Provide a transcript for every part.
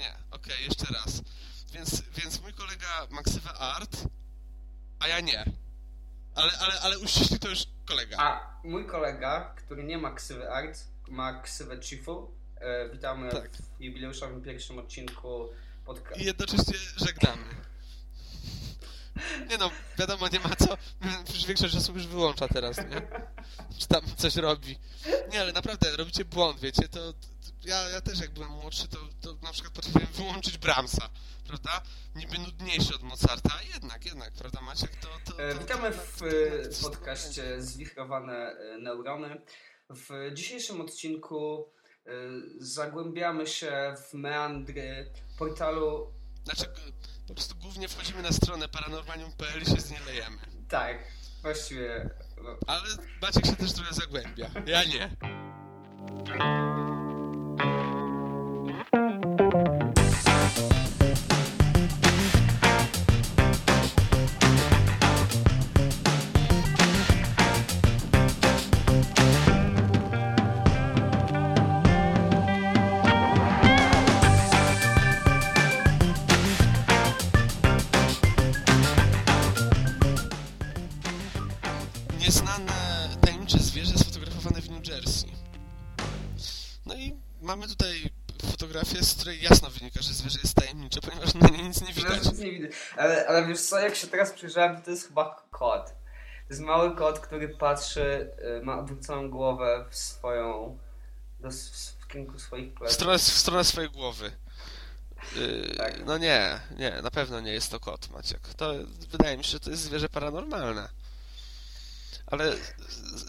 Nie, okej, jeszcze raz. Więc, więc mój kolega ma ksywę Art, a ja nie. Ale, ale, ale uściśli to już kolega. A mój kolega, który nie ma ksywy Art, ma ksywę Chifu. E, witamy Tak. w jubileuszowym pierwszym odcinku podcastu. I jednocześnie żegnamy. Nie no, wiadomo, nie ma co. Przecież większość osób już wyłącza teraz, nie? Czy tam coś robi. Nie, ale naprawdę, robicie błąd, wiecie, to... ja, ja też jak byłem młodszy, to, to na przykład potrafiłem wyłączyć Brahmsa, prawda? Niby nudniejszy od Mozarta, a jednak, jednak, prawda Maciek? To, to, to, E, to, Witamy w e, podcaście Zwichrowane e, Neurony. W dzisiejszym odcinku zagłębiamy się w meandry portalu. Znaczy, po prostu głównie wchodzimy na stronę paranormalium.pl i się z niej lejemy. Tak, właściwie. Ale Maciek się też trochę zagłębia. Ja nie. Ale, wiesz co, jak się teraz przyjrzałem, to to jest chyba kot. To jest mały kot, który patrzy, e, ma odwróconą głowę w swoją. Do, w kierunku swoich W pleców. stronę, w stronę swojej głowy. Yy, Tak. No nie, nie, na pewno nie jest to kot, Maciek. To wydaje mi się, że to jest zwierzę paranormalne. Ale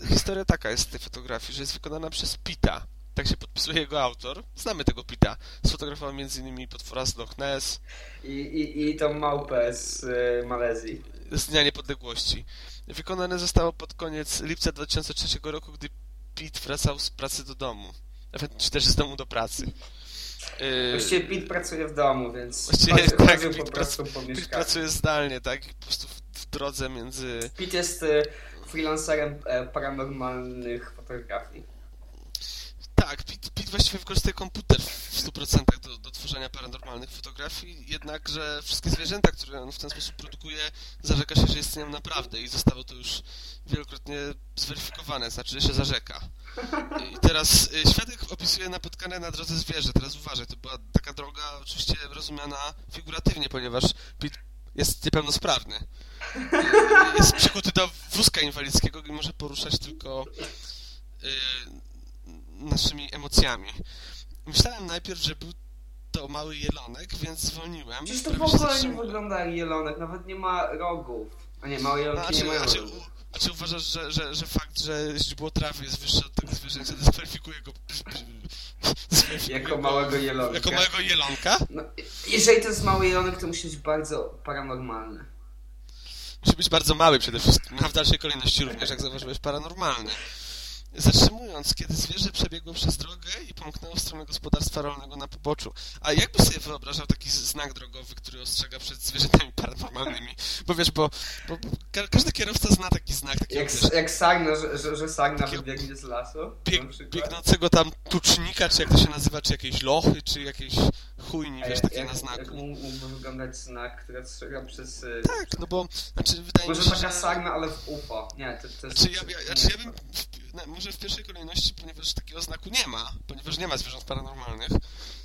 historia taka jest z tej fotografii, że jest wykonana przez Pita. Tak się podpisuje jego autor. Znamy tego Pita. Sfotografował m.in. potwora z Loch Ness, I, i, I tą małpę z e, Malezji. z Dnia Niepodległości. Wykonane zostało pod koniec lipca 2003 roku, gdy Pete wracał z pracy do domu. Nawet czy też z domu do pracy. Yy, Właściwie Pete pracuje w domu, więc Właściwie chodzi- tak, Pete mieszkaniu. pracuje zdalnie, tak? Po prostu w, w drodze między... Pete jest e, freelancerem e, paranormalnych fotografii. Właściwie wykorzystuje komputer w 100% do, do tworzenia paranormalnych fotografii, jednakże wszystkie zwierzęta, które on w ten sposób produkuje, zarzeka się, że istnieją naprawdę i zostało to już wielokrotnie zweryfikowane, znaczy, że się zarzeka. I teraz y, świadek opisuje napotkane na drodze zwierzę, teraz uważaj, to była taka droga oczywiście rozumiana figuratywnie, ponieważ Pete jest niepełnosprawny. Jest przykuty do wózka inwalidzkiego i może poruszać tylko y, naszymi emocjami. Myślałem najpierw, że był to mały jelonek, więc zwolniłem. Przecież to w ogóle nie wygląda jak jelonek, nawet nie ma rogów. A nie, małe No, jelonki a, czy, nie mają a, czy, rogów. a czy uważasz, że, że, że fakt, że źdźbło trawy jest wyższe od tego zwierzęcia, dyskwalifikuje go... Jako go- małego jelonka. Jako małego jelonka? No, jeżeli to jest mały jelonek, to musi być bardzo paranormalny. Musi być bardzo mały przede wszystkim, a w dalszej kolejności również, jak zauważyłeś, paranormalny. Zatrzymując, kiedy zwierzę przebiegło przez drogę i pomknęło w stronę gospodarstwa rolnego na poboczu. A jakbyś sobie wyobrażał taki znak drogowy, który ostrzega przed zwierzętami paranormalnymi? Bo wiesz, bo, bo ka każdy kierowca zna taki znak, takiego, Jak, wiesz, jak sarna, że, że, że Takiego wybiegnie z lasu. bieg, biegnącego tam tucznika, czy jak to się nazywa, czy jakieś lochy, czy jakieś chujni, wiesz, takie jak, na znaku. mógł- mógłby wyglądać znak, który ostrzega przez... y, Tak, no bo, znaczy, wydaje Może mi się, taka że... sarna, ale w UFO. Nie, to, to jest... Znaczy ja, ja, znaczy ja bym, w, może w pierwszej kolejności, ponieważ takiego znaku nie ma, ponieważ nie ma zwierząt paranormalnych,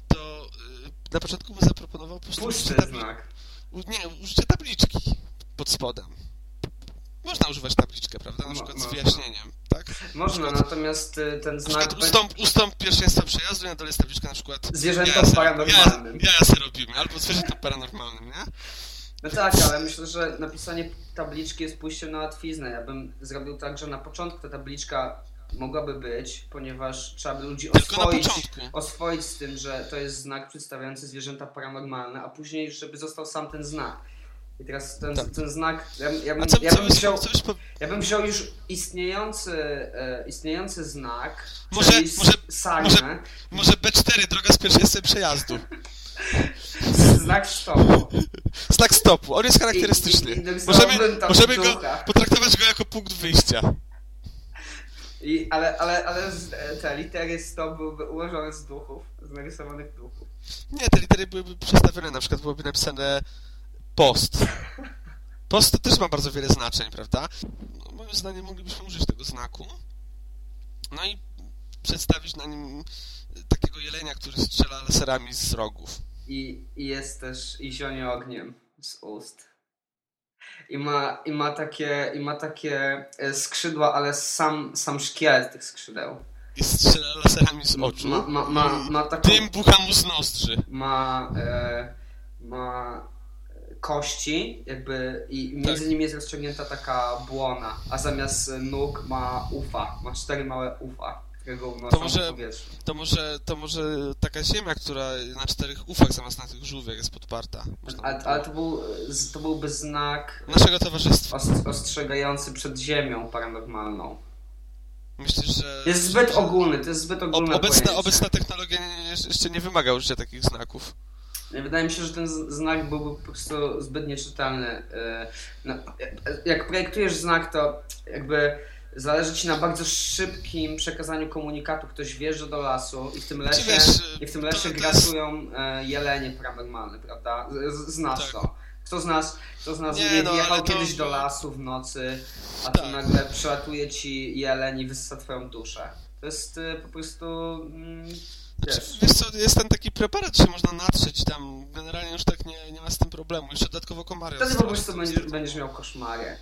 to y, na początku bym zaproponował po prostu Pusty znak. nie, użycie tabliczki pod spodem. Można używać tabliczkę, prawda? Na przykład z wyjaśnieniem, tak? Można, natomiast y, ten Na znak... ustąp, ustąp pierwszeństwa przejazdu i na dole jest tabliczka na przykład Zwierzętom se- paranormalnym. Jaja, jaja se robimy, albo zwierzętom paranormalnym, nie? No tak, ale myślę, że napisanie tabliczki jest pójściem na łatwiznę. Ja bym zrobił tak, że na początku ta tabliczka mogłaby być, ponieważ trzeba by ludzi oswoić, oswoić z tym, że to jest znak przedstawiający zwierzęta paranormalne, a później żeby został sam ten znak. I teraz ten, Tak. ten znak, ja, ja, bym, co, ja, bym byś, wziął, co byś po... ja bym wziął już istniejący, e, istniejący znak, Może- może- może- Może B4, droga z pierwszeństwem przejazdu. znak stopu. Znak stopu, on jest charakterystyczny. I- i- i Możemy, możemy go potraktować go jako punkt wyjścia. I, ale, ale, ale e, te litery stop byłyby ułożone z duchów, z narysowanych duchów. Nie, te litery byłyby przestawione, na przykład byłoby napisane post. Post to też ma bardzo wiele znaczeń, prawda? No, moim zdaniem moglibyśmy użyć tego znaku. No i przedstawić na nim takiego jelenia, który strzela laserami z rogów. I, i jest też i zionie ogniem z ust. I ma, i ma takie, i ma takie e, skrzydła, ale sam, sam szkielet tych skrzydeł. I strzela laserami z oczu. Ma, ma, ma, ma taką, Dym bucha mu z nozdrzy. ma, e, ma kości, jakby i między Tak. nimi jest rozciągnięta taka błona, a zamiast nóg ma ufa, ma cztery małe ufa, unoszą może-. To może, to może taka ziemia, która na czterech ufach zamiast na tych żółwiach jest podparta. Ale, to, był, to byłby znak Naszego towarzystwa. ost- ostrzegający przed ziemią paranormalną. Myślisz, że... Jest zbyt ogólny, to jest zbyt Ob, ogólne obecna, pojęcie. obecna technologia jeszcze nie wymaga użycia takich znaków. Wydaje mi się, że ten znak byłby po prostu zbyt nieczytelny. E, no, e, Jak projektujesz znak, to jakby zależy ci na bardzo szybkim przekazaniu komunikatu. Ktoś wjeżdża do lasu i w tym Znaczy, lesie, wiesz, i w tym lesie to grasują e, jelenie paranormalne, prawda? Znasz Tak. to. Kto z nas, kto z nas Nie, nie, no, wjechał ale to- kiedyś do lasu w nocy, a tu Tak. nagle przelatuje ci jeleń i wysysa twoją duszę. To jest e, po prostu... Mm, Znaczy, wiesz, wiesz co, jest ten taki preparat, że można natrzeć tam. Generalnie już tak nie, nie ma z tym problemu. Jeszcze dodatkowo komary Wtedy po odstraszają. prostu będziesz, będziesz miał koszmary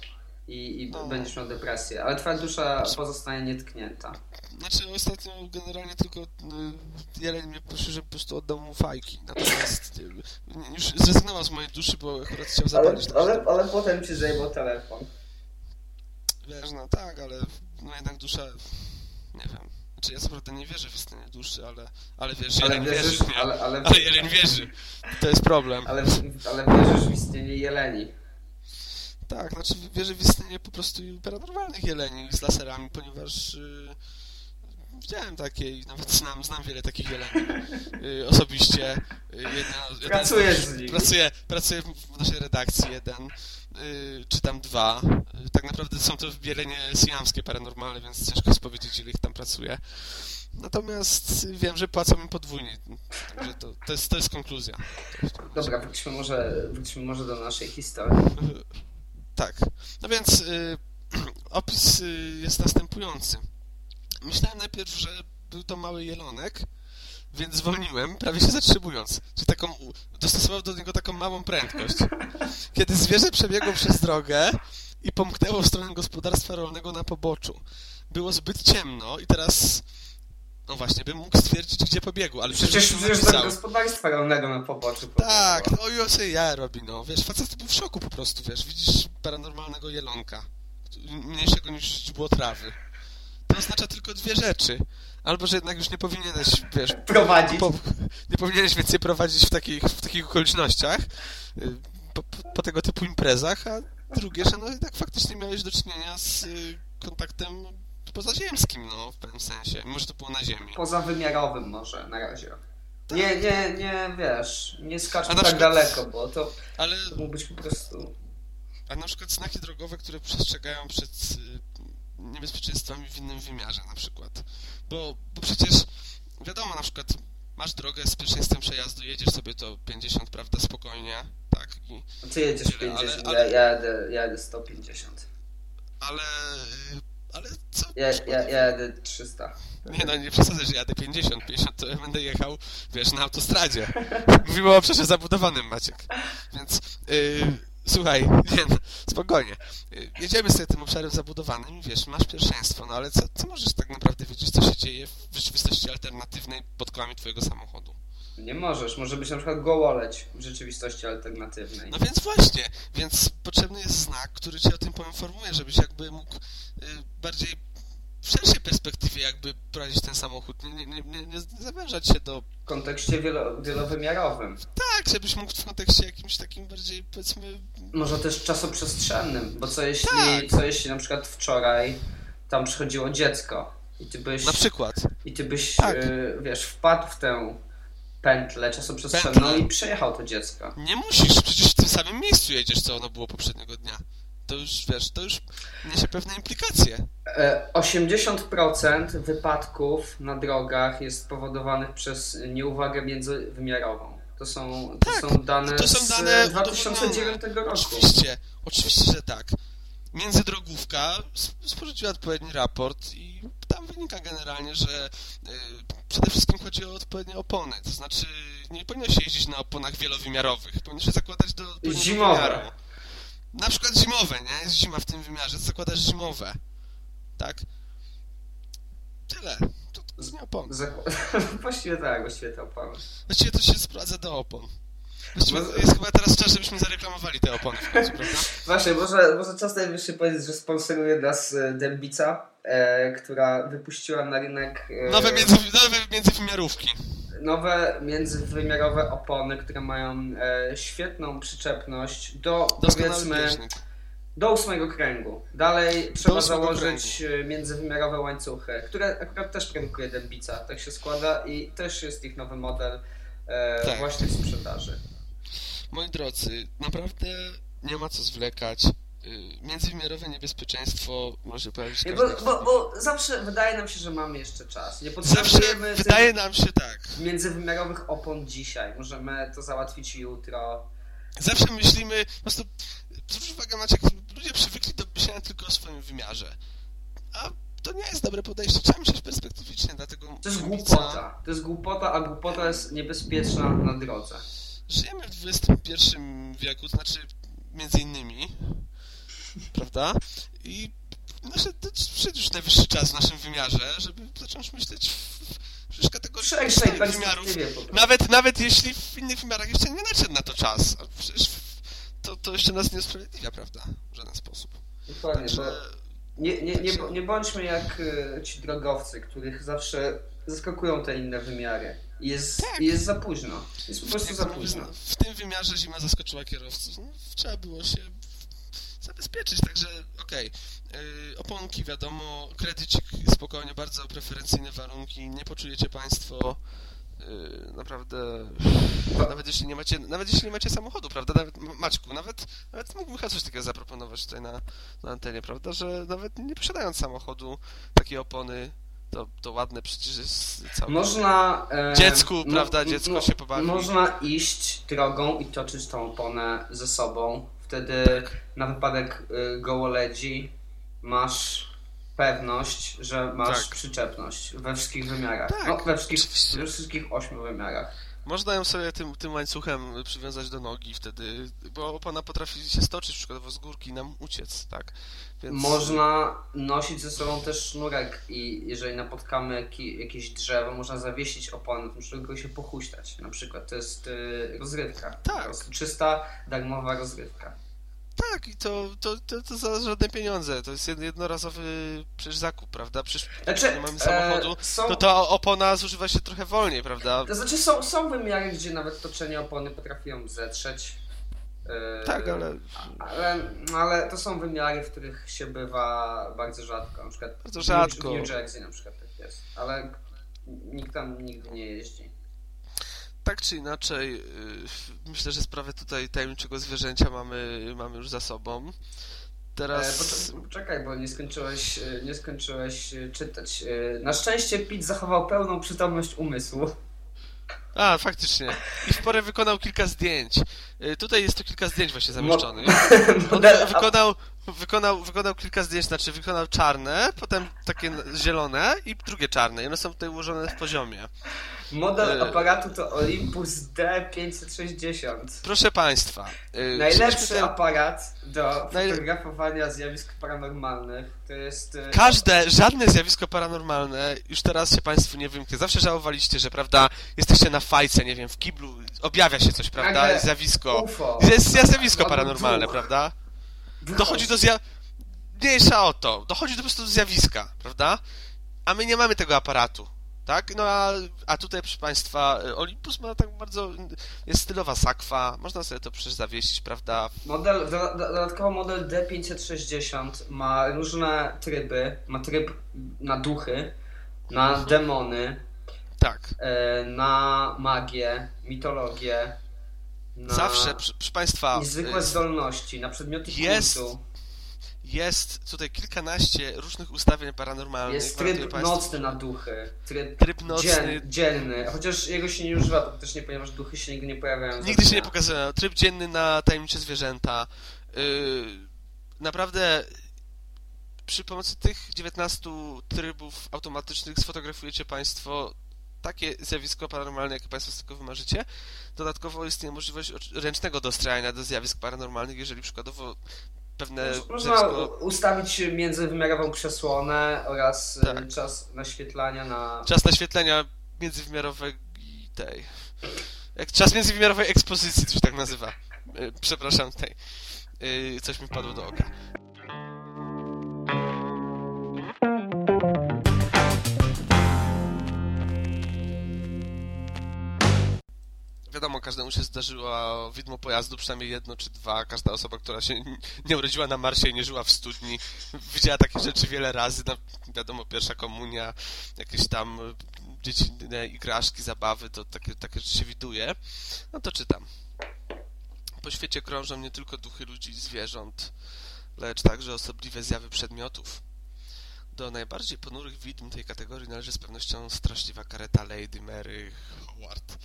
i, i No. będziesz miał depresję, ale twoja dusza pozostanie nietknięta. Znaczy ostatnio generalnie tylko y, Jeleń mnie prosił, żeby po prostu oddał mu fajki. Natomiast y, już zrezygnował z mojej duszy, bo akurat chciał zapalić. tak, że- ale potem ci zajebał telefon. Wiesz, no tak, ale no jednak dusza, nie wiem. Znaczy ja co prawda nie wierzę w istnienie duszy, ale, ale wiesz, Ale Jeleń wierzysz, wierzy, ale, ale, Ale Jeleń wierzy. To jest problem. ale, ale wierzysz w istnienie jeleni. Tak, znaczy wierzę w istnienie po prostu paranormalnych jeleni z laserami, ponieważ y, widziałem takie i nawet znam, znam wiele takich jeleni y, osobiście. Y, jedna, Pracujesz z nimi. Pracuję, pracuję w naszej redakcji jeden, y, czy tam dwa. Y, tak naprawdę są to jelenie siamskie paranormalne, więc ciężko jest powiedzieć, ile ich tam pracuje. Natomiast wiem, że płacą im podwójnie. Także to, to, jest, to jest konkluzja. Dobra, wróćmy może, wróćmy może do naszej historii. Tak. No więc y, opis y, jest następujący. Myślałem najpierw, że był to mały jelonek, więc zwolniłem, prawie się zatrzymując. Czy taką, dostosował do niego taką małą prędkość. Kiedy zwierzę przebiegło przez drogę i pomknęło w stronę gospodarstwa rolnego na poboczu. Było zbyt ciemno i teraz... No właśnie, bym mógł stwierdzić, gdzie pobiegł, ale Przecież przecież do gospodarstwa rolnego na poboczu. tak, no i co ja robi, no. Wiesz, facet był w szoku po prostu, wiesz, widzisz paranormalnego jelonka, mniejszego niż źdźbło trawy. To oznacza tylko dwie rzeczy. Albo, że jednak już nie powinieneś, wiesz, Prowadzić. po, nie powinieneś więcej prowadzić w takich, w takich okolicznościach, y, po, po, tego typu imprezach, a drugie, że no jednak faktycznie miałeś do czynienia z y, kontaktem pozaziemskim, no, w pewnym sensie. Może to było na ziemi. Pozawymiarowym może na razie. Nie, nie, nie, wiesz, nie skaczmy tak przykład- daleko, bo to, Ale to mógł być po prostu... A na przykład znaki drogowe, które przestrzegają przed y, niebezpieczeństwami w innym wymiarze na przykład. Bo, bo przecież wiadomo, na przykład masz drogę z pierwszeństwem przejazdu, jedziesz sobie to 50, prawda, spokojnie, tak, i, Ty jedziesz Ale- 50, ale- ja, ja, jadę, ja jadę 150. ale, ale co? Ja, ja, ja jadę 300. Nie no, nie przesadzę, że jadę 50, 50 to ja będę jechał, wiesz, na autostradzie. Mówimy o przecież zabudowanym, Maciek. Więc, yy, słuchaj, nie spokojnie. Jedziemy sobie tym obszarem zabudowanym i wiesz, masz pierwszeństwo, no ale co, co możesz tak naprawdę wiedzieć, co się dzieje w rzeczywistości alternatywnej pod kołami twojego samochodu? Nie możesz, może być na przykład gołoleć w rzeczywistości alternatywnej. No więc właśnie, więc potrzebny jest znak, który cię o tym poinformuje, żebyś jakby mógł yy, bardziej w szerszej perspektywie jakby prowadzić ten samochód, nie, nie, nie, nie, zawężać się do W kontekście wielo, wielowymiarowym. Tak, żebyś mógł w kontekście jakimś takim bardziej, powiedzmy... Może też czasoprzestrzennym, bo co jeśli, Tak. co jeśli na przykład wczoraj tam przychodziło dziecko i ty byś, Na przykład. i ty byś Tak. y, wiesz, wpadł w tę pętlę czasoprzestrzenną Pętlę. i przejechał to dziecko. Nie musisz, przecież w tym samym miejscu jedziesz, co ono było poprzedniego dnia. To już, wiesz, to już niesie pewne implikacje. E, 80% wypadków na drogach jest spowodowanych przez nieuwagę międzywymiarową. To są, to Tak, są dane to są z dane 2009 roku. Oczywiście, oczywiście, że tak. Międzydrogówka sp- sporządziła odpowiedni raport i tam wynika generalnie, że y, przede wszystkim chodzi o odpowiednie opony. To znaczy, nie powinno się jeździć na oponach wielowymiarowych, powinno się zakładać do Zimowe. wymiaru. Na przykład zimowe, nie? Jest zima w tym wymiarze, zakładasz zimowe. Tak? Tyle. To, to nie opon. Właściwie tak, właściwie to opony. Właściwie to się sprowadza do opon. Właściwie No- jest chyba teraz czas, żebyśmy zareklamowali te opony w końcu, prawda? Właśnie, może, może czas najwyższy powiedzieć, że sponsoruje nas e, Dębica, e, która wypuściła na rynek e, Nowe, między, nowe międzywymiarówki. Nowe międzywymiarowe opony, które mają e, świetną przyczepność do Doskonały powiedzmy bieżnik. do ósmego kręgu. Dalej trzeba założyć e, międzywymiarowe łańcuchy, które akurat też produkuje Dębica, tak się składa i też jest ich nowy model e, Tak. właśnie w sprzedaży. Moi drodzy, naprawdę nie ma co zwlekać. Y, Międzywymiarowe niebezpieczeństwo może pojawić się bo, bo, bo zawsze wydaje nam się, że mamy jeszcze czas. Nie Zawsze potrzebujemy tych wydaje nam się tak. międzywymiarowych opon dzisiaj. Możemy to załatwić jutro. Zawsze myślimy, po prostu zwróć uwagę Maciek, ludzie przywykli do myślenia tylko o swoim wymiarze. A to nie jest dobre podejście, trzeba myśleć perspektywicznie, dlatego To jest głupota. To jest głupota, a głupota jest niebezpieczna na drodze. Żyjemy w XXI wieku, to znaczy między innymi, prawda? I nasze, to przyszedł już najwyższy czas w naszym wymiarze, żeby zacząć myśleć w, w kategorii szerszej wymiarów. Nawet, nawet jeśli w innych wymiarach jeszcze nie nadszedł na to czas. Przecież to, to jeszcze nas nie usprawiedliwia, prawda? W żaden sposób. Dokładnie, Także bo nie, nie, nie, nie bądźmy jak e, ci drogowcy, których zawsze zaskakują te inne wymiary. Jest, Tak. jest za późno. Jest po prostu za późno. no, w tym wymiarze zima zaskoczyła kierowców. No, trzeba było się zabezpieczyć, także okej. Yy, Oponki, wiadomo, kredycik spokojnie, bardzo preferencyjne warunki, nie poczujecie Państwo yy, naprawdę, nawet jeśli nie macie, nawet jeśli nie macie samochodu, prawda, nawet Maćku, nawet, nawet mógłbym chyba coś takiego zaproponować tutaj na, na antenie, prawda, że nawet nie posiadając samochodu, takie opony, to, to ładne przecież jest całe. Można. E, Dziecku, mo- prawda, dziecko się pobawi. Można iść drogą i toczyć tą oponę ze sobą. Wtedy na wypadek y, gołoledzi masz pewność, że masz Tak. przyczepność we wszystkich wymiarach. Tak, no, we wszystkich, oczywiście. we wszystkich ośmiu wymiarach. Można ją sobie tym, tym łańcuchem przywiązać do nogi wtedy, bo opona potrafi się stoczyć przykładowo z górki i nam uciec, tak? Więc Można nosić ze sobą też sznurek i jeżeli napotkamy ki- jakieś drzewo, można zawiesić oponę, tym sznurku się pochuśtać. Na przykład to jest y, rozrywka. Tak. Po prostu Czysta, darmowa rozrywka. Tak, i to, to, to, to za żadne pieniądze, to jest jed- jednorazowy przecież zakup, prawda? Przecież Znaczy, nie mamy samochodu, e, są, to ta opona zużywa się trochę wolniej, prawda? To znaczy są, są wymiary, gdzie nawet toczenie opony potrafi ją zetrzeć. Yy, Tak, ale ale... Ale to są wymiary, w których się bywa bardzo rzadko. Na przykład Bardzo rzadko. New, w New Jersey na przykład tak jest. Ale nikt tam nigdy nie jeździ. Tak czy inaczej, yy, myślę, że sprawę tutaj tajemniczego zwierzęcia mamy, mamy już za sobą. Teraz... E, poczekaj, bo nie skończyłeś, e, nie skończyłeś e, czytać. Na szczęście Pete zachował pełną przytomność umysłu. A, faktycznie. I w porę wykonał kilka zdjęć. Y, Tutaj jest to kilka zdjęć właśnie zamieszczonych. On wykonał, wykonał, wykonał kilka zdjęć, znaczy wykonał czarne, potem takie zielone i drugie czarne. I one są tutaj ułożone w poziomie. Model e, aparatu to Olympus D560. Proszę Państwa. y, Najlepszy aparat do fotografowania zjawisk paranormalnych to jest. e, Każde, żadne zjawisko paranormalne już teraz się Państwu nie wymknie. Zawsze żałowaliście, że, prawda, jesteście na fajce, nie wiem, w kiblu, objawia się coś, prawda, Nagle zjawisko. UFO. Jest zjawisko Albo paranormalne, prawda? Dochodzi do zja... Mniejsza o to. Dochodzi do po prostu do zjawiska, prawda? A my nie mamy tego aparatu, tak? No a, a tutaj, proszę Państwa, Olympus ma tak bardzo... Jest stylowa sakwa, można sobie to przecież prawda? Model, do, do, dodatkowo model D560 ma różne tryby. Ma tryb na duchy, na Mhm. demony, Tak. e, na magię, mitologię. Na Zawsze, proszę, Państwa... Niezwykłe y, zdolności, na przedmioty jest- kultu. Jest tutaj kilkanaście różnych ustawień paranormalnych. Jest tryb nocny na duchy, tryb, Tryb nocny. dzien, dzienny, chociaż jego się nie używa praktycznie, ponieważ duchy się nigdy nie pojawiają. Nigdy się nie pokazują. Tryb dzienny na tajemnicze zwierzęta. Yy, naprawdę przy pomocy tych 19 trybów automatycznych sfotografujecie Państwo takie zjawisko paranormalne, jakie Państwo sobie tylko wymarzycie. Dodatkowo istnieje możliwość ręcznego dostrajania do zjawisk paranormalnych, jeżeli przykładowo pewne Można zjawisko... ustawić międzywymiarową przesłonę oraz Tak. e, czas naświetlania na... Czas naświetlenia międzywymiarowej tej. Czas międzywymiarowej ekspozycji, to się tak nazywa. Yy, Przepraszam, tej. Yy, Coś mi padło do oka. Wiadomo, każdemu się zdarzyło widmo pojazdu, przynajmniej jedno czy dwa. Każda osoba, która się nie urodziła na Marsie i nie żyła w studni, widziała takie rzeczy wiele razy. No, wiadomo, pierwsza komunia, jakieś tam y, dziecinne igraszki, zabawy, to takie, takie rzeczy się widuje. No to czytam. Po świecie krążą nie tylko duchy ludzi i zwierząt, lecz także osobliwe zjawy przedmiotów. Do najbardziej ponurych widm tej kategorii należy z pewnością straszliwa kareta Lady Mary Howard,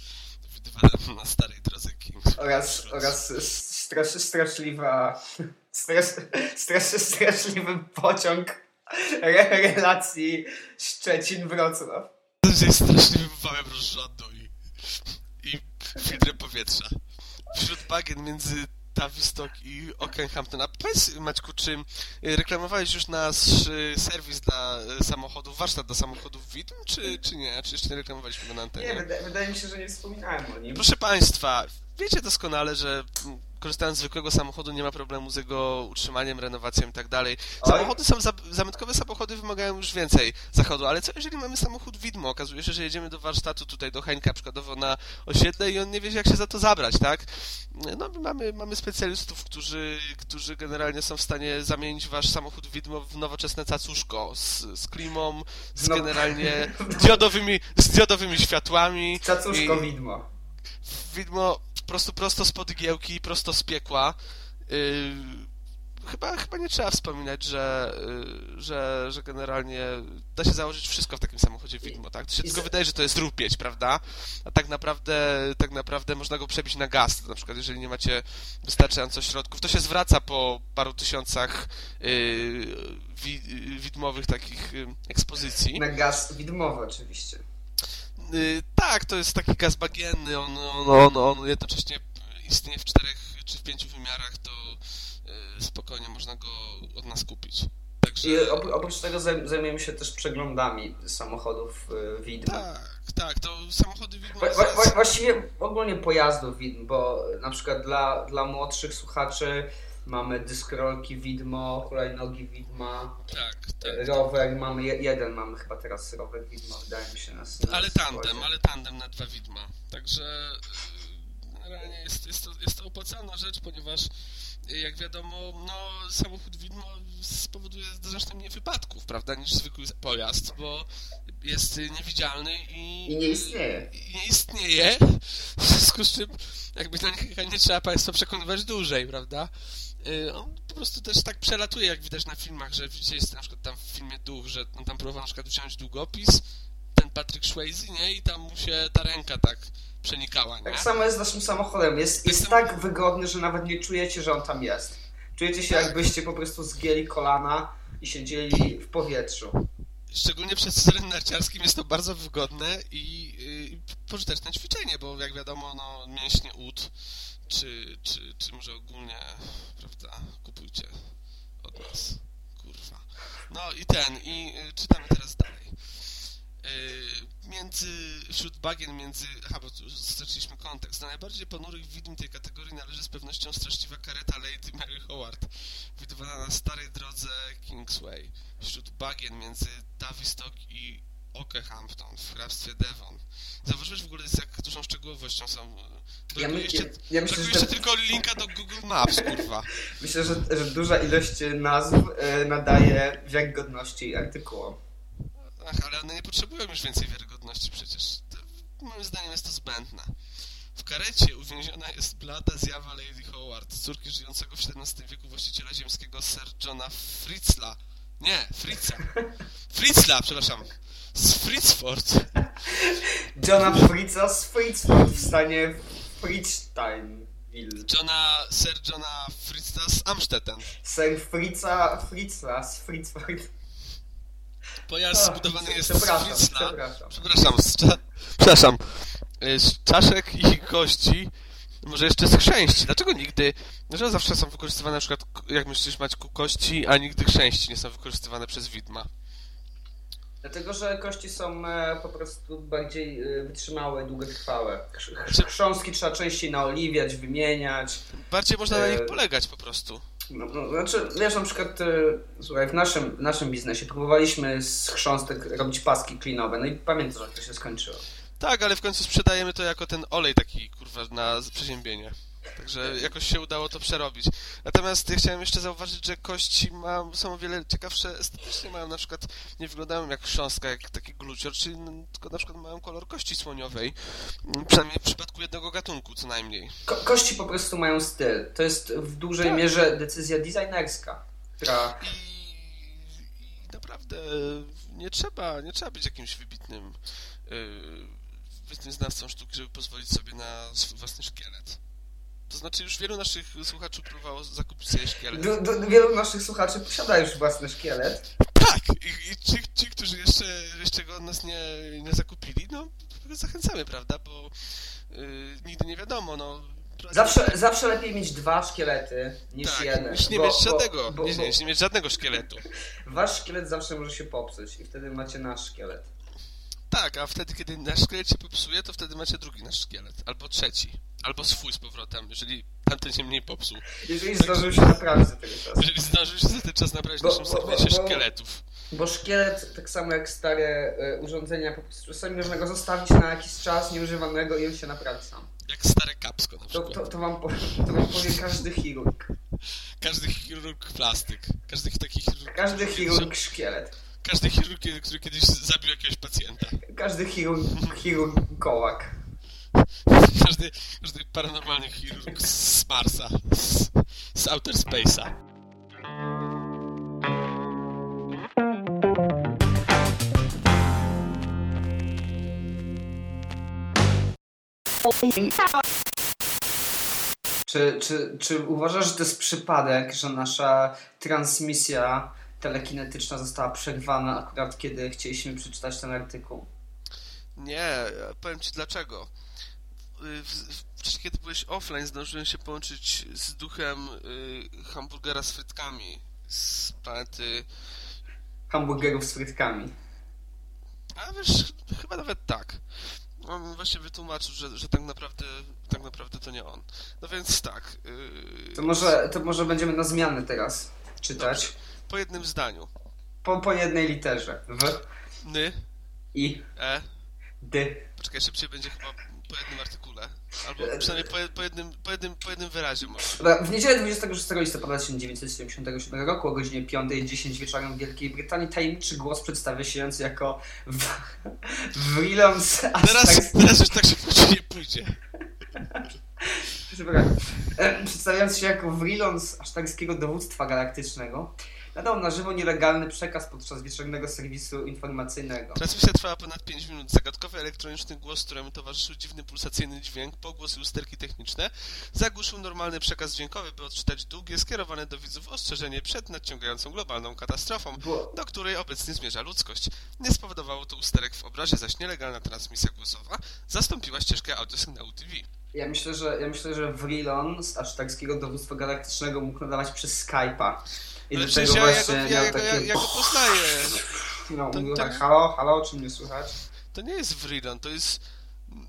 widywana na starej drodze King. Oraz, oraz strasz, straszliwa... Strasz, strasz, straszliwy pociąg re, relacji Szczecin-Wrocław. To jest straszliwym wałem rozrządu i, i filtrem powietrza. Wśród bagien między Tavistock i Okenhampton. A powiedz, Maćku, czy y, reklamowałeś już nasz y, serwis dla y, samochodów, warsztat dla samochodów widm, czy, czy nie? Czy jeszcze nie reklamowaliśmy go na antenie? Nie, wydaje, wydaje mi się, że nie wspominałem o nim. Proszę Państwa, wiecie doskonale, że mm, korzystając z zwykłego samochodu nie ma problemu z jego utrzymaniem, renowacją i tak dalej. Samochody są, za, zabytkowe samochody wymagają już więcej zachodu, ale co jeżeli mamy samochód widmo? Okazuje się, że jedziemy do warsztatu tutaj do Heńka przykładowo na osiedle i on nie wie jak się za to zabrać, tak? No mamy, mamy specjalistów, którzy, którzy generalnie są w stanie zamienić wasz samochód widmo w nowoczesne cacuszko z, z klimą, z No. generalnie diodowymi, z diodowymi światłami. Cacuszko i- widmo. widmo prosto, prosto spod igiełki, prosto z piekła. Yy, chyba, chyba nie trzeba wspominać, że, yy, że, że generalnie da się założyć wszystko w takim samochodzie widmo, tak? To się I tylko z- wydaje, że to jest rupieć, prawda? A tak naprawdę, tak naprawdę można go przebić na gaz. Na przykład, jeżeli nie macie wystarczająco środków, to się zwraca po paru tysiącach yy, wi, widmowych takich yy, ekspozycji. Na gaz widmowy oczywiście. Y, tak, to jest taki gaz bagienny, on, on, on, on jednocześnie istnieje w czterech czy w pięciu wymiarach, to y, spokojnie można go od nas kupić. Także I op- oprócz tego zaj- zajmujemy się też przeglądami samochodów y, widm. tak, tak, to samochody wła- wła- właściwie ogólnie pojazdów widm, bo na przykład dla, dla młodszych słuchaczy mamy dyskrolki widmo, hulajnogi widma, Tak, tak. rower, mamy je, jeden, mamy chyba teraz rower widmo, wydaje mi się nas. Ale nas tandem, ale tandem na dwa widma. Także y, generalnie jest, jest, to, jest to opłacalna rzecz, ponieważ y, jak wiadomo, no, samochód widmo spowoduje znacznie mniej wypadków, prawda, niż zwykły pojazd, bo jest niewidzialny i... I nie istnieje. I nie istnieje, w związku z czym jakby na niego nie trzeba Państwa przekonywać dłużej, prawda? Y, On po prostu też tak przelatuje, jak widać na filmach, że jest na przykład tam w filmie Duch, że on tam próbował na przykład wziąć długopis, ten Patrick Swayze, nie? I tam mu się ta ręka tak przenikała, nie? Tak samo jest z naszym samochodem. Jest, jest Jestem- tak wygodny, że nawet nie czujecie, że on tam jest. Czujecie się, jakbyście po prostu zgięli kolana i siedzieli w powietrzu. Szczególnie przez teren narciarskim jest to bardzo wygodne i, i pożyteczne ćwiczenie, bo jak wiadomo, no, mięśnie ud, czy, czy, czy może ogólnie, prawda, kupujcie od nas, kurwa. No i ten, i y, czytamy teraz dalej. Y, Między, wśród bagien między, aha, bo tu zaczęliśmy kontekst. Do najbardziej ponurych widm tej kategorii należy z pewnością straszliwa kareta Lady Mary Howard, widywana na starej drodze Kingsway wśród bagien między Tavistock i Okehampton w hrabstwie Devon. Zauważyłeś w ogóle z jak dużą szczegółowością są... Ja, my, Brakuje ja, jeszcze, ja myślę, że, jeszcze tylko linka do Google Maps, kurwa. myślę że, że duża ilość nazw e, nadaje wiarygodności artykułom. Ach, ale one nie potrzebują już więcej wiarygodności przecież. To, moim zdaniem jest to zbędne. W karecie uwięziona jest blada zjawa Lady Howard, córki żyjącego w XVII wieku właściciela ziemskiego Sir Johna Fritzla. Nie, Fritza. Fritzla, przepraszam. Z Fritzford. Johna Fritza z Fritzford w stanie Fritzsteinville. Johna, Sir Johna Fritzla z Amstetten. Sir Fritza Fritzla z Fritzford. Pojazd Ach, zbudowany jest z przepraszam, Fritzla. przepraszam. Przepraszam, z cza... przepraszam. Y, Z czaszek i kości, może jeszcze z chrzęści. Dlaczego nigdy, dlaczego zawsze są wykorzystywane na przykład, jak myślisz Maćku, kości, a nigdy chrzęści nie są wykorzystywane przez widma? Dlatego, że kości są e, po prostu bardziej e, wytrzymałe, długotrwałe. Znaczy- Chrząstki trzeba częściej naoliwiać, wymieniać. Bardziej można na E, nich polegać po prostu. No, no, znaczy, wiesz, na przykład, słuchaj, w naszym, w naszym biznesie próbowaliśmy z chrząstek robić paski klinowe, no i pamiętasz, jak to się skończyło. Tak, ale w końcu sprzedajemy to jako ten olej taki, kurwa, na przeziębienie. Także jakoś się udało to przerobić. Natomiast ja chciałem jeszcze zauważyć, że kości ma, są o wiele ciekawsze estetycznie. Mają na przykład, nie wyglądają jak chrząstka, jak taki glucior, czyli no, tylko na przykład mają kolor kości słoniowej. Mm, Przynajmniej w przypadku jednego gatunku co najmniej. Ko kości po prostu mają styl. To jest w dużej Tak. mierze decyzja designerska, która... I, i naprawdę nie trzeba, nie trzeba być jakimś wybitnym, yy, wybitnym znawcą sztuki, żeby pozwolić sobie na swój własny szkielet. To znaczy już wielu naszych słuchaczy próbowało zakupić sobie szkielet. Du, du, wielu naszych słuchaczy posiada już własny szkielet. Tak! I, i ci, ci, którzy jeszcze, jeszcze go od nas nie, nie zakupili, no zachęcamy, prawda? Bo yy, nigdy nie wiadomo, no. Zawsze, zawsze lepiej mieć dwa szkielety niż tak, jeden. niż nie bo- mieć żadnego, bo- nie, bo- niż nie mieć żadnego szkieletu. Wasz szkielet zawsze może się popsuć i wtedy macie nasz szkielet. Tak, a wtedy, kiedy nasz szkielet się popsuje, to wtedy macie drugi nasz szkielet. Albo trzeci. Albo swój z powrotem, jeżeli tamten się mniej popsuł. Jeżeli zdążył się naprawić za tego czasu. Jeżeli zdążył się za ten czas naprawić Bo- naszym serwisie szkieletów. Bo szkielet, tak samo jak stare e, urządzenia, po prostu czasami można go zostawić na jakiś czas nieużywanego i on się naprawi sam. Jak stare kapsko na To, przykład. to, to, wam, po, to wam powie każdy chirurg. Każdy chirurg plastyk. Każdy taki chirurg. Każdy chirurg szkielet. Każdy chirurg, który kiedyś zabił jakiegoś pacjenta. Każdy chirurg, chirurg kołak. Każdy, każdy paranormalny chirurg z Marsa. Z, z Outer Space'a. Czy, czy, czy uważasz, że to jest przypadek, że nasza transmisja telekinetyczna została przerwana akurat kiedy chcieliśmy przeczytać ten artykuł? Nie, powiem ci dlaczego. Wcześniej, kiedy byłeś offline, zdążyłem się połączyć z duchem y, hamburgera z frytkami z planety. Hamburgerów z frytkami. A wiesz, chyba nawet tak. On właśnie wytłumaczył, że, że tak naprawdę tak naprawdę to nie on. No więc tak. y, To może, to może będziemy na zmianę teraz czytać. Po jednym zdaniu. Po, po jednej literze. W, Ny, I, e. D. Poczekaj, szybciej będzie chyba po jednym artykule. Albo przynajmniej po, po, jednym, po, jednym, po jednym wyrazie może. W niedzielę 26 listopada 1977 roku o godzinie 5.10 wieczorem w Wielkiej Brytanii tajemniczy głos przedstawia się jako w, Vreelands Teraz, teraz już tak szybko nie pójdzie. Przepraszam. E, Przedstawiając się jako z asztarskiego dowództwa galaktycznego, nadał na żywo nielegalny przekaz podczas wieczornego serwisu informacyjnego. Transmisja trwała ponad 5 minut. Zagadkowy elektroniczny głos, któremu towarzyszył dziwny pulsacyjny dźwięk, pogłos i usterki techniczne, zagłuszył normalny przekaz dźwiękowy, by odczytać długie, skierowane do widzów ostrzeżenie przed nadciągającą globalną katastrofą, do której obecnie zmierza ludzkość. Nie spowodowało to usterek w obrazie, zaś nielegalna transmisja głosowa zastąpiła ścieżkę audiosygnału TV. ja myślę, że ja myślę, że Vreeland z asztarskiego dowództwa galaktycznego mógł nadawać przez Skype'a. I Ale do przecież tego ja, ja, go, właśnie ja, miał ja, go- ja, takie... ja go poznaję. No, to- mówił to- tak, halo, halo, czy mnie słychać? To nie jest Vreeland, to jest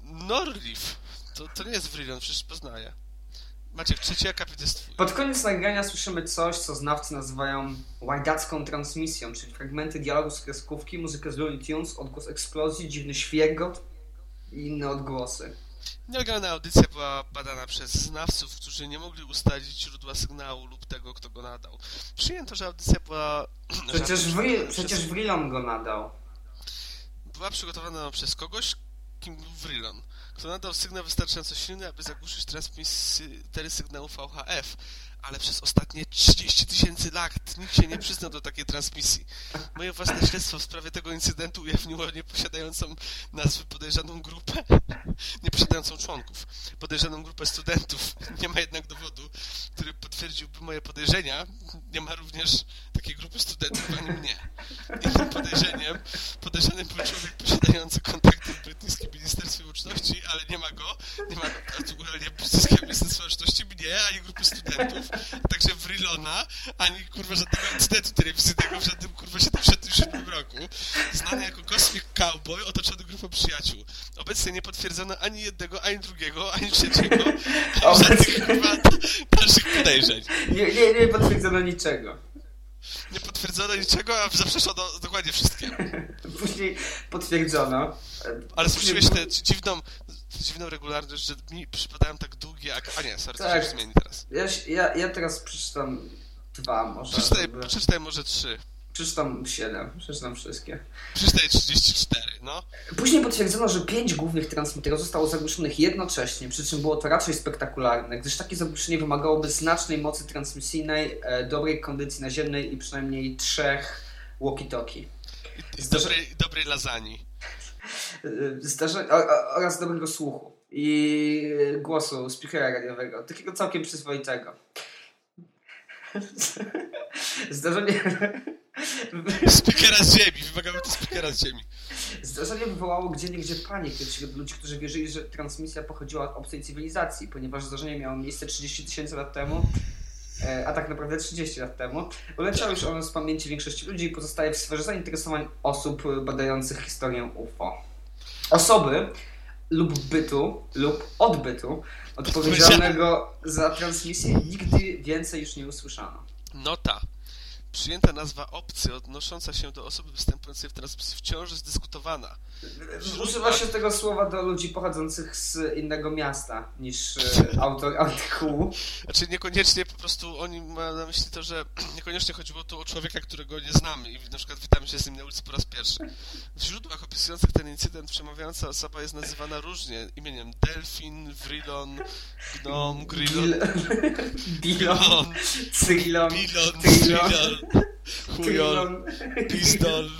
Norleaf. To, to nie jest Vreeland, przecież poznaję. Maciek, trzeci akapit jest twój. Pod koniec nagrania słyszymy coś, co znawcy nazywają łajdacką transmisją, czyli fragmenty dialogu z kreskówki, muzykę z Looney Tunes, odgłos eksplozji, dziwny świergot i inne odgłosy. Nielegalna audycja była badana przez znawców, którzy nie mogli ustalić źródła sygnału lub tego, kto go nadał. Przyjęto, że audycja była... Przecież, Vril, przecież Vrillon go nadał. Była przygotowana przez kogoś, kim był Vrillon. kto nadał sygnał wystarczająco silny, aby zagłuszyć transmitery sygnału VHF, ale przez ostatnie 30 tysięcy lat nikt się nie przyznał do takiej transmisji. Moje własne śledztwo w sprawie tego incydentu ujawniło nieposiadającą nazwy podejrzaną grupę, nieposiadającą członków, podejrzaną grupę studentów. Nie ma jednak dowodu, który potwierdziłby moje podejrzenia. Nie ma również takiej grupy studentów ani mnie. Innym podejrzeniem, podejrzanym był człowiek posiadający kontakty w brytyjskim Ministerstwie Łączności, ale nie ma go, nie ma aktualnie brytyjskiego Ministerstwa Łączności, mnie, ani grupy studentów, także Wrilona, ani kurwa żadnego incydentu telewizyjnego w żadnym kurwa 77 roku. Znany jako Cosmic Cowboy, otoczony grupą przyjaciół. Obecnie nie potwierdzono ani jednego, ani drugiego, ani trzeciego, ani żadnych kurwa dalszych podejrzeń. Nie, nie, nie potwierdzono niczego. Nie potwierdzono niczego, a zaprzeczono dokładnie wszystkiego. Później potwierdzono. Ale słyszałeś tę dziwną, dziwną regularność, że mi przypadają tak długie. A nie, sorry, Tak. zmieni teraz. Ja, ja, ja teraz przeczytam dwa może. Przeczytaj, żeby- przeczytaj może trzy. Przeczytam siedem, przeczytam wszystkie. Przeczytaj 34, no. Później potwierdzono, że pięć głównych transmiterów zostało zagłuszonych jednocześnie, przy czym było to raczej spektakularne, gdyż takie zagłuszenie wymagałoby znacznej mocy transmisyjnej, e, dobrej kondycji naziemnej i przynajmniej trzech walkie-talkie. I, i dobrej, dobrej lasagni. Zdarze, o, o, oraz dobrego słuchu i e, głosu speakera radiowego, takiego całkiem przyzwoitego. Zdarzenie... Speakera z ziemi, wymagamy to speakera z ziemi. Zdarzenie wywołało gdzieniegdzie panikę wśród ludzi, którzy wierzyli, że transmisja pochodziła od obcej cywilizacji, ponieważ zdarzenie miało miejsce 30 tysięcy lat temu, a tak naprawdę 30 lat temu. Uleciało już ono z pamięci większości ludzi i pozostaje w sferze zainteresowań osób badających historię UFO. Osoby lub bytu, lub odbytu odpowiedzialnego za transmisję nigdy więcej już nie usłyszano. Nota. Przyjęta nazwa obcy odnosząca się do osoby występującej w transmisji wciąż jest dyskutowana. Używa się tego słowa do ludzi pochodzących z innego miasta niż e, autor artykułu. Znaczy niekoniecznie po prostu oni mają na myśli to, że niekoniecznie chodziło tu o człowieka, którego nie znamy i na przykład witamy się z nim na ulicy po raz pierwszy. W źródłach opisujących ten incydent przemawiająca osoba jest nazywana różnie. Imieniem Delfin, Vrilon, Gnom, Grillon, Bilon, Cylon, Bilon, Trillon, Trillon, Pizdol.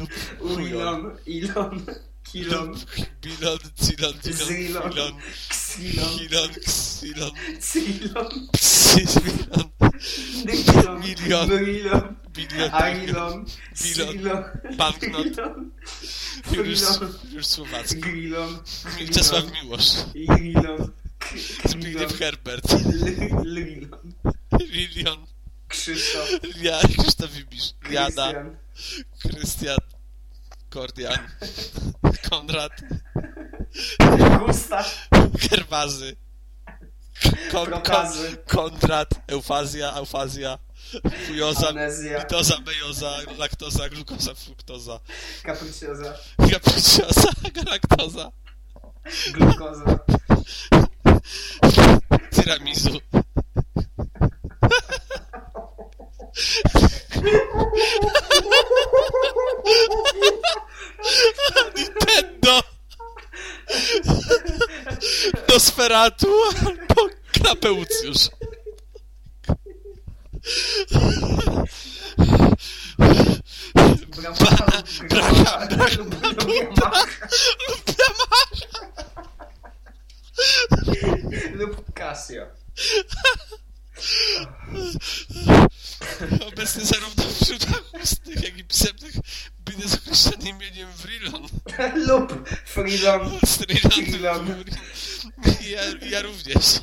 Uilon, Ilon, Kilon, Bilon, Cilon, Zilon, Filon, Xilon, Xilon, Cylon, Xilon, Dylon, Milion. Brilon, Bilon, Silon, Banknot, już słowacki. Grillon, Czesław Miłosz, Irilon, Zbigniew Herbert, Lilon, Lilion, Krzysztof, ja, Krzysztof Wibisz, Jada, Krystian, Kordian, Konrad, Gustaw, Gerwazy, Kon, kon, Konrad, Eufazja, Eufazja, Fujoza, mitoza, mejoza, laktoza, glukoza, fruktoza, Kaprycioza, kaprycioza, galaktoza, Glukoza, tiramisu. Nintendo! Nosferatu albo Krapeucjusz. Bramara, bramara, bramara, bramara. Lub Kasia. Obecny zarówno w źródłach ustnych, jak i pisemnych był określony imieniem Vrilon. lub Freelon, Strilon. Freelon. Ja, ja również.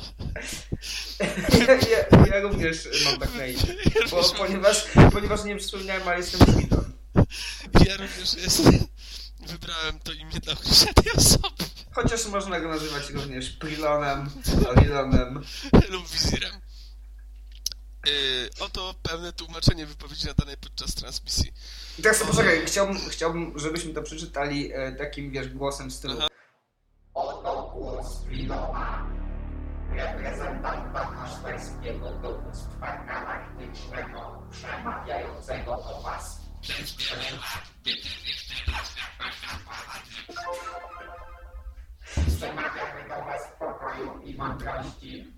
Ja, ja, ja również mam tak na imię. Bo, ponieważ, ponieważ nie wspomniałem, ale jestem Freelon. ja również jestem. Wybrałem to imię dla określonej osoby. Chociaż można go nazywać również Prilonem, Rilonem. lub wizirem. Yy, oto pełne tłumaczenie wypowiedzi nadanej podczas transmisji. I teraz poczekaj, chciałbym, chciałbym, żebyśmy to przeczytali e, takim, wiesz, głosem w stylu. Aha. Oto głos Wilona, reprezentanta Kaszperskiego Dowództwa Galaktycznego, przemawiającego do Was. Przemawiamy do trochę spokoju i mądrości,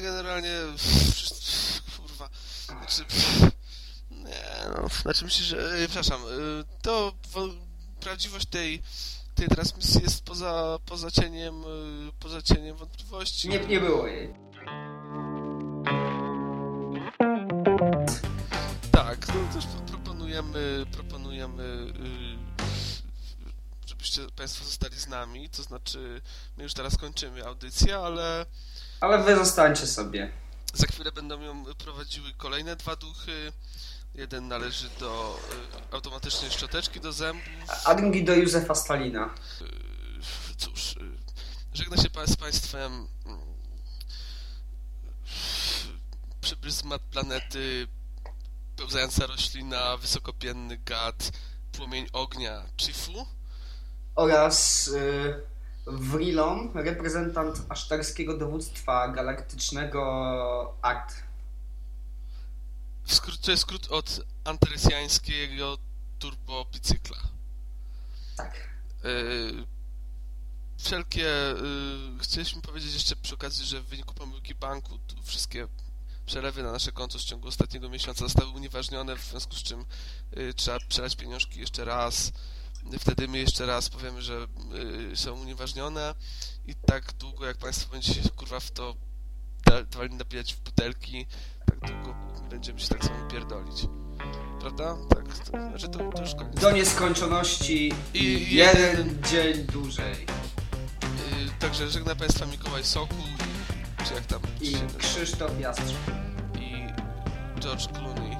generalnie... wszyscy- Kurwa... Znaczy... Nie, no... Znaczy myślę, że... e, Przepraszam, e, to... wo- Prawdziwość tej tej transmisji jest poza, poza cieniem y, poza cieniem wątpliwości. Nie, nie było jej. Tak, no też proponujemy proponujemy y, żebyście Państwo zostali z nami, to znaczy my już teraz kończymy audycję, ale Ale wy zostańcie sobie. za chwilę będą ją prowadziły kolejne dwa duchy. Jeden należy do y, automatycznej szczoteczki do zębów. A drugi do Józefa Stalina. Y, Cóż, y, żegna się z Państwem mm, przybryzmat planety, pełzająca roślina, wysokopienny gad, płomień ognia, Chifu. Oraz y, Vrilon, reprezentant asztarskiego dowództwa galaktycznego ACT. W jest skrót od antaresjańskiego turbobicykla. Tak. Yy, wszelkie. Yy, chcieliśmy powiedzieć jeszcze przy okazji, że w wyniku pomyłki banku tu wszystkie przelewy na nasze konto z ciągu ostatniego miesiąca zostały unieważnione, w związku z czym yy, trzeba przelać pieniążki jeszcze raz. Wtedy my jeszcze raz powiemy, że yy, są unieważnione i tak długo jak Państwo będziecie się kurwa w to da- dawali nabijać w butelki, tak długo będziemy się tak samo pierdolić. Prawda? Tak, to, znaczy to, to już koniec. Do nieskończoności I jeden jeden- dzień dłużej. Yy, Także żegna Państwa Mikołaj Soku i, czy jak tam I się Krzysztof Jastrząb. i George Clooney.